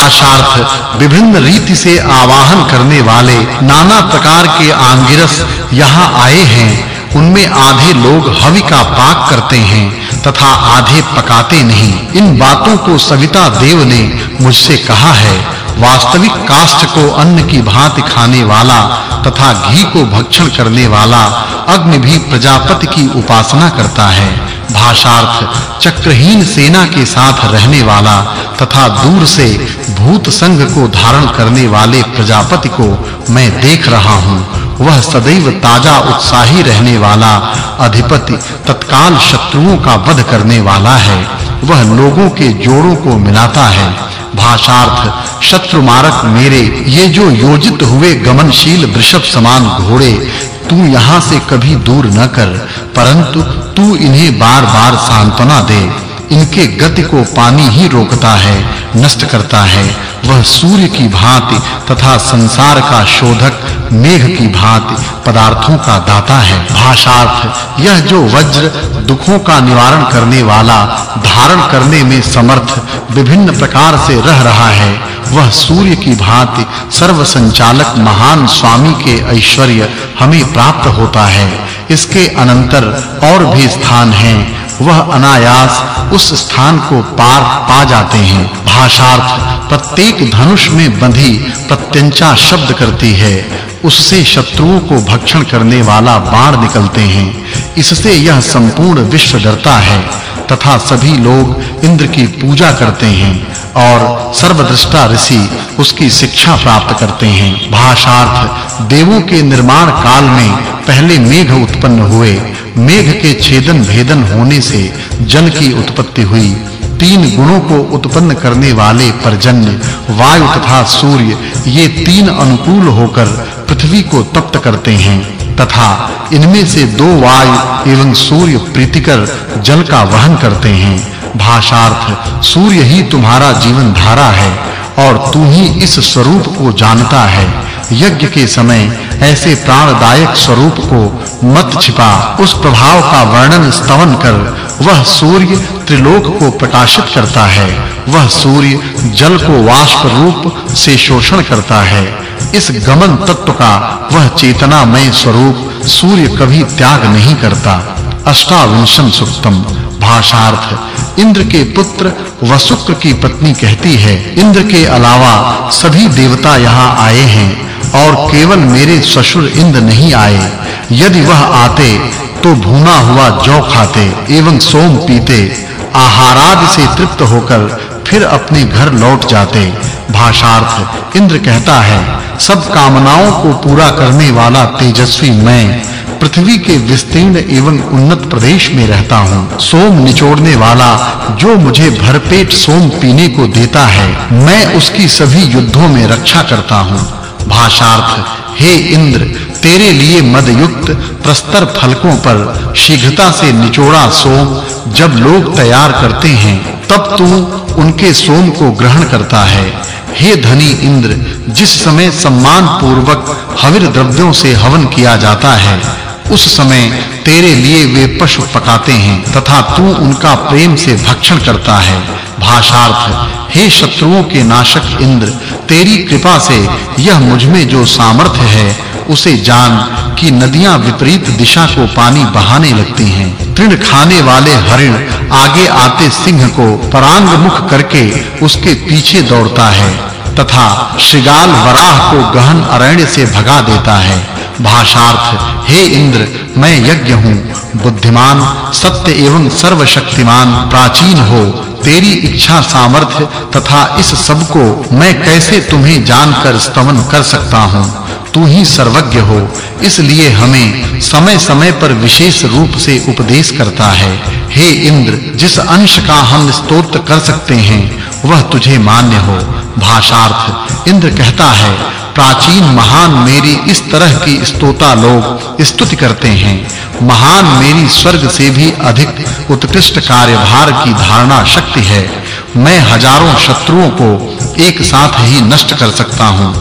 भाषार्थ विभिन्न रीति से आवाहन करने वाले नाना प्रकार के आंगिरस यहाँ आए हैं। उनमें आधे लोग हवि का पाक करते हैं तथा आधे पकाते नहीं। इन बातों को सविता देव ने मुझसे कहा है। वास्तविक काष्ठ को अन्न की भांति खाने वाला तथा घी को भक्षण करने वाला अग्नि भी प्रजापति की उपासना करता है। भाषार्थ, चक्रहीन सेना के साथ रहने वाला तथा दूर से भूत संघ को धारण करने वाले प्रजापति को मैं देख रहा हूँ। वह सदैव ताज़ा उत्साही रहने वाला अधिपति, तत्काल शत्रुओं का वध करने वाला है। वह लोगों के जोड़ों को मिलाता है। भाषार्थ, शत्रु मारक मेरे ये जो योजित हुए गमनशील वृषभ समान घोड़े तू यहाँ से कभी दूर न कर परंतु तू इन्हें बार-बार सांत्वना दे। इनके गति को पानी ही रोकता है, नष्ट करता है। वह सूर्य की भांति तथा संसार का शोधक, मेघ की भांति पदार्थों का दाता है। भाषार्थ, यह जो वज्र दुखों का निवारण करने वाला, धारण करने में समर्थ, विभिन्न प्रकार से रह रहा है, वह सूर्य की भांति सर्व संचालक महान स्वामी के ऐश्वर्य हमें प्राप्त होता है। इसके अनंतर और भी स्थान हैं। वह अनायास उस स्थान को पार पा जाते हैं। भाषार्थ, प्रत्येक धनुष में बंधी प्रत्यंचा शब्द करती है। उससे शत्रुओं को भक्षण करने वाला बाण निकलते हैं। इससे यह संपूर्ण विश्व डरता है, तथा सभी लोग इंद्र की पूजा करते हैं, और सर्वदृष्टा ऋषि उसकी शिक्षा प्राप्त करते हैं। भाषार्थ, देवों के निर्माण काल में पहले मेघ उत्पन्न हुए मेघ के छेदन भेदन होने से जल की उत्पत्ति हुई। तीन गुणों को उत्पन्न करने वाले परजन्य, वायु तथा सूर्य, ये तीन अनुकूल होकर पृथ्वी को तप्त करते हैं। तथा इनमें से दो वायु एवं सूर्य प्रीतिकर जल का वहन करते हैं। भाषार्थ, सूर्य ही तुम्हारा जीवन धारा है और तू ही इस स्वरूप को जानता है। यज्ञ के समय ऐसे प्राणदायक स्वरूप को मत छिपा। उस प्रभाव का वर्णन स्तवन कर वह सूर्य त्रिलोक को प्रकाशित करता है। वह सूर्य जल को वाष्प रूप से शोषण करता है। इस गमन तत्व का वह चेतनामय स्वरूप सूर्य कभी त्याग नहीं करता। अष्टाविंशम सुक्तम। भाषार्थ। इंद्र के पुत्र वसुक्र की पत्नी कहती है, इंद्र के अलावा सभी देवता यहाँ आए हैं। और केवल मेरे ससुर इंद्र नहीं आए। यदि वह आते तो भूना हुआ जौ खाते एवं सोम पीते, आहारादि से तृप्त होकर फिर अपने घर लौट जाते। भाषार्थ, इंद्र कहता है, सब कामनाओं को पूरा करने वाला तेजस्वी मैं, पृथ्वी के विस्तीर्ण एवं उन्नत प्रदेश में रहता हूँ। सोम निचोड़ने वाला जो मुझे भरपेट सोम पीने को देता है, मैं उसकी सभी युद्धों में रक्षा करता हूँ। भाषार्थ, हे इंद्र, तेरे लिए मदयुक्त प्रस्तर फलकों पर शीघ्रता से निचोड़ा सोम जब लोग तैयार करते हैं, तब तू उनके सोम को ग्रहण करता है। हे धनी इंद्र, जिस समय सम्मान पूर्वक हविर द्रव्यों से हवन किया जाता है उस समय तेरे लिए वे पशु पकाते हैं, तथा तू उनका प्रेम से भक्षण करता है। भाषार्थ, हे शत्रुओं के नाशक इंद्र, तेरी कृपा से यह मुझमें जो सामर्थ्य है, उसे जान कि नदियाँ विपरीत दिशा को पानी बहाने लगती हैं। तृण खाने वाले हरिण आगे आते सिंह को परांग मुख करके उसके पीछे दौड़ता है, तथा श्रृगाल वराह को गहन अरण्य से भगा देता है। भाषार्थ, हे इंद्र, मैं यज्ञ हूँ। बुद्धिमान, सत्य एवं सर्वशक्तिमान, प्राचीन हो। तेरी इच्छा सामर्थ्य तथा इस सबको मैं कैसे तुम्हें जानकर स्तवन कर सकता हूँ? तू ही सर्वज्ञ हो। इसलिए हमें समय-समय पर विशेष रूप से उपदेश करता है। हे इंद्र, जिस अंश का हम स्तोत्र कर सकते हैं, वह तुझे मान्य हो। भाषार्थ। इंद्र कहता है, प्राचीन महान मेरी इस तरह की स्तोता लोग स्तुति करते हैं। महान मेरी स्वर्ग से भी अधिक उत्कृष्ट कार्यभार की धारणा शक्ति है। मैं हज़ारों शत्रुओं को एक साथ ही नष्ट कर सकता हूँ।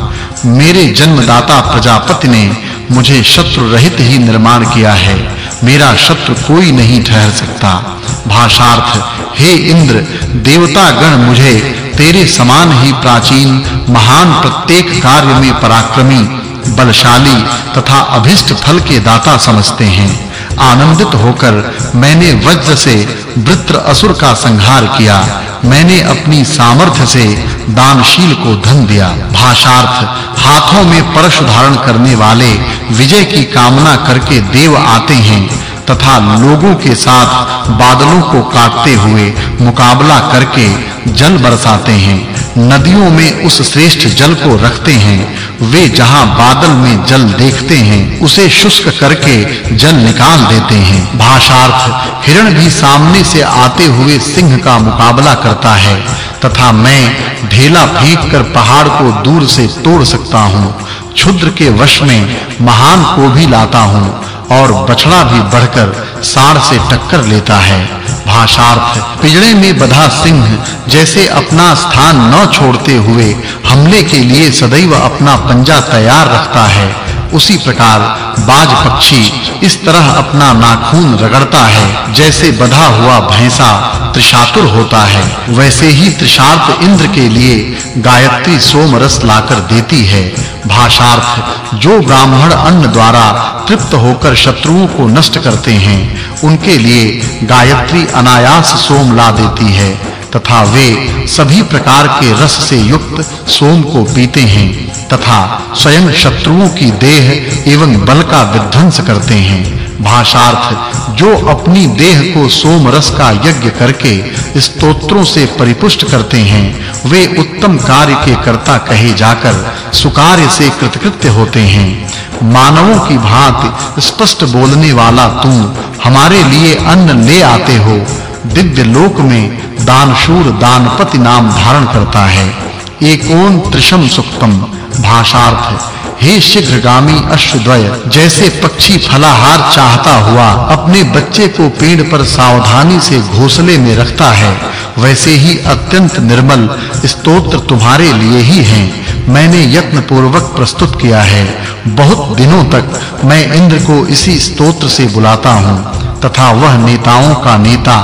मेरे जन्मदाता प्रजापति ने मुझे शत्रु रहित ही निर्माण किया है। मेरा शत्रु कोई नहीं ठहर सकता। भाषार्थ, हे इंद्र देवता गण मुझे तेरे समान ही प्राचीन, महान प्रत्येक कार्य में पराक्रमी, बलशाली तथा अभिष्ट फल के दाता समझते हैं। आनंदित होकर मैंने वज्र से वृत्र असुर का संहार किया। मैंने अपनी सामर्थ्य से दानशील को धन दिया। भाषार्थ, हाथों में परश धारण करने वाले विजय की कामना करके देव आते हैं तथा लोगों के साथ बादलों को काटते हुए मुकाबला करके जल बरसाते हैं। नदियों में उस श्रेष्ठ जल को रखते हैं। वे जहाँ बादल में जल देखते हैं, उसे शुष्क करके जल निकाल देते हैं। भाषार्थ, हिरण भी सामने से आते हुए सिंह का मुकाबला करता है, तथा मैं ढेला फेंक कर पहाड़ को दूर से तोड़ सकता हूँ। क्षुद्र के वश में महान को भी लाता हूँ। और बछड़ा भी बढ़कर साड़ से टक्कर लेता है। भाषार्थ, पिजड़े में बधा सिंह, जैसे अपना स्थान न छोड़ते हुए हमले के लिए सदैव अपना पंजा तैयार रखता है। उसी प्रकार बाज पक्षी इस तरह अपना नाखून रगड़ता है। जैसे बधा हुआ भैंसा त्रिशातुर होता है, वैसे ही त्रिशार्त इंद्र के लिए गायत्री सोम रस लाकर देती है। भाषार्थ, जो ब्राह्मण अन्न द्वारा तृप्त होकर शत्रुओं को नष्ट करते हैं, उनके लिए गायत्री अनायास सोम ला देती है, तथा वे सभी प्रकार के रस से युक्त सोम को पीते हैं। तथा स्वयं शत्रुओं की देह एवं बल का विध्वंस करते हैं। भाषार्थ, जो अपनी देह को सोम रस का यज्ञ करके स्तोत्रों से परिपुष्ट करते हैं, वे उत्तम कार्य के कर्ता कहे जाकर सुकार्य से कृतकृत्य होते हैं। मानवों की भांति स्पष्ट बोलने वाला तू हमारे लिए अन्न ले आते हो। दिव्य लोक में दानशूर दानपति नाम धारण करता है। एकोन त्रिशम सुक्तम, भाषार्थ हे। शीघ्रगामी अश्वद्वय, जैसे पक्षी फलाहार चाहता हुआ अपने बच्चे को पेड़ पर सावधानी से घोंसले में रखता है, वैसे ही अत्यंत निर्मल स्तोत्र तुम्हारे लिए ही हैं। मैंने यत्न पूर्वक प्रस्तुत किया है। बहुत दिनों तक मैं इंद्र को इसी स्तोत्र से बुलाता हूँ, तथा वह नेताओं का नेता,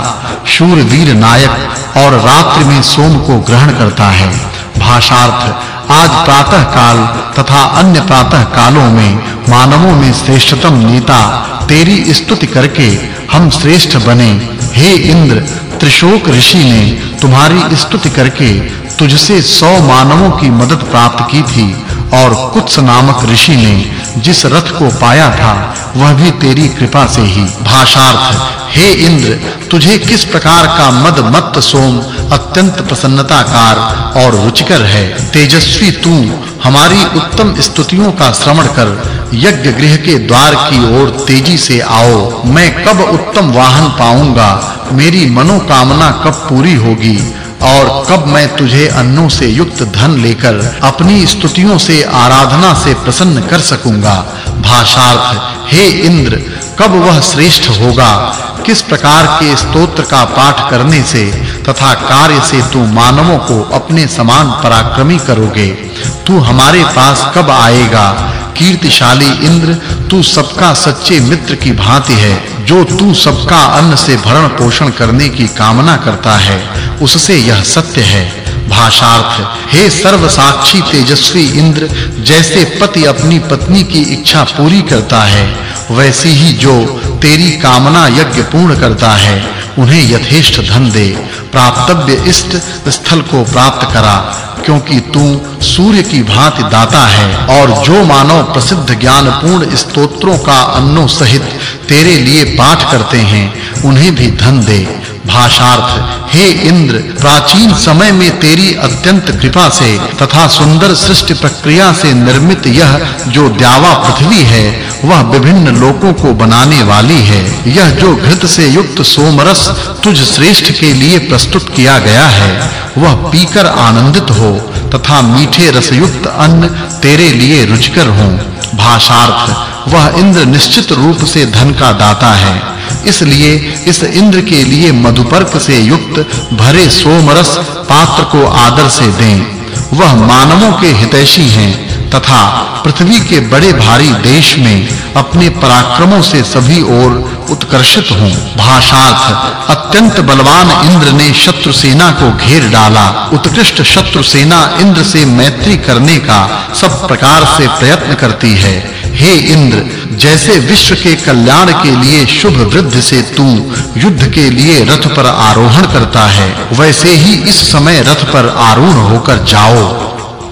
शूरवीर नायक और रात्रि में सोम को ग्रहण करता है। भाषार्थ, आज प्रातः काल तथा अन्य प्रातः कालों में मानवों में श्रेष्ठतम नेता तेरी स्तुति करके हम श्रेष्ठ बने। हे इंद्र, त्रिशोक ऋषि ने तुम्हारी स्तुति करके तुझसे सौ मानवों की मदद प्राप्त की थी और कुछ नामक ऋषि ने जिस रथ को पाया था, वह भी तेरी कृपा से ही। भाषार्थ हे इंद्र, तुझे किस प्रकार का मद मत सोम अत्यंत प्रसन्नताकार और रुचिकर है? तेजस्वी तू हमारी उत्तम स्तुतियों का श्रवण कर, यज्ञ गृह के द्वार की ओर तेज़ी से आओ। मैं कब उत्तम वाहन पाऊँगा? मेरी मनोकामना कब पूरी होगी? और कब मैं तुझे अन्नों से युक्त धन लेकर, अपनी स्तुतियों से आराधना से प्रसन्न कर सकूँगा? भाषार्थ, हे इंद्र, कब वह श्रेष्ठ होगा? किस प्रकार के स्तोत्र का पाठ करने से तथा कार्य से तू मानवों को अपने समान पराक्रमी करोगे? तू हमारे पास कब आएगा? कीर्तिशाली इंद्र, तू सबका सच्चे मित्र की भांति है, जो तू सबका अन्न से भरण पोषण करने की कामना करता है, उससे यह सत्य है। भाषार्थ, हे सर्व साक्षी तेजस्वी इंद्र, जैसे पति अपनी पत्नी की इच्छा पूरी करता है वैसी ही जो तेरी कामना यज्ञ पूर्ण करता है, उन्हें यथेष्ट धन दे। प्राप्तव्य इष्ट स्थल को प्राप्त करा, क्योंकि तू सूर्य की भांति दाता है, और जो मानव प्रसिद्ध ज्ञान पूर्ण स्तोत्रों का अन्नों सहित तेरे लिए पाठ करते हैं, उन्हें भी धन दे। भाषार्थ, हे इंद्र, प्राचीन समय में तेरी अत्यंत कृपा से तथा सुंदर सृष्टि प्रक्रिया से निर्मित यह जो द्यावा पृथ्वी है वह विभिन्न लोकों को बनाने वाली है। यह जो घृत से युक्त सोमरस तुझ श्रेष्ठ के लिए प्रस्तुत किया गया है, वह पीकर आनंदित हो तथा मीठे रस युक्त अन्न तेरे लिए रुचिकर हो। भाषार्थ, वह इंद्र निश्चित रूप से धन का दाता है। इसलिए इस इंद्र के लिए मधुपर्क से युक्त भरे सोमरस पात्र को आदर से दें। वह मानवों के हितैषी हैं। तथा पृथ्वी के बड़े भारी देश में अपने पराक्रमों से सभी ओर उत्कर्षित हूँ। भाषार्थ, अत्यंत बलवान इंद्र ने शत्रु सेना को घेर डाला। उत्कृष्ट शत्रु सेना इंद्र से मैत्री करने का सब प्रकार से प्रयत्न करती है। हे इंद्र, जैसे विश्व के कल्याण के लिए शुभ वृद्धि से तू युद्ध के लिए रथ पर आरोहण करता है, वैसे ही इस समय रथ पर आरूढ़ होकर जाओ।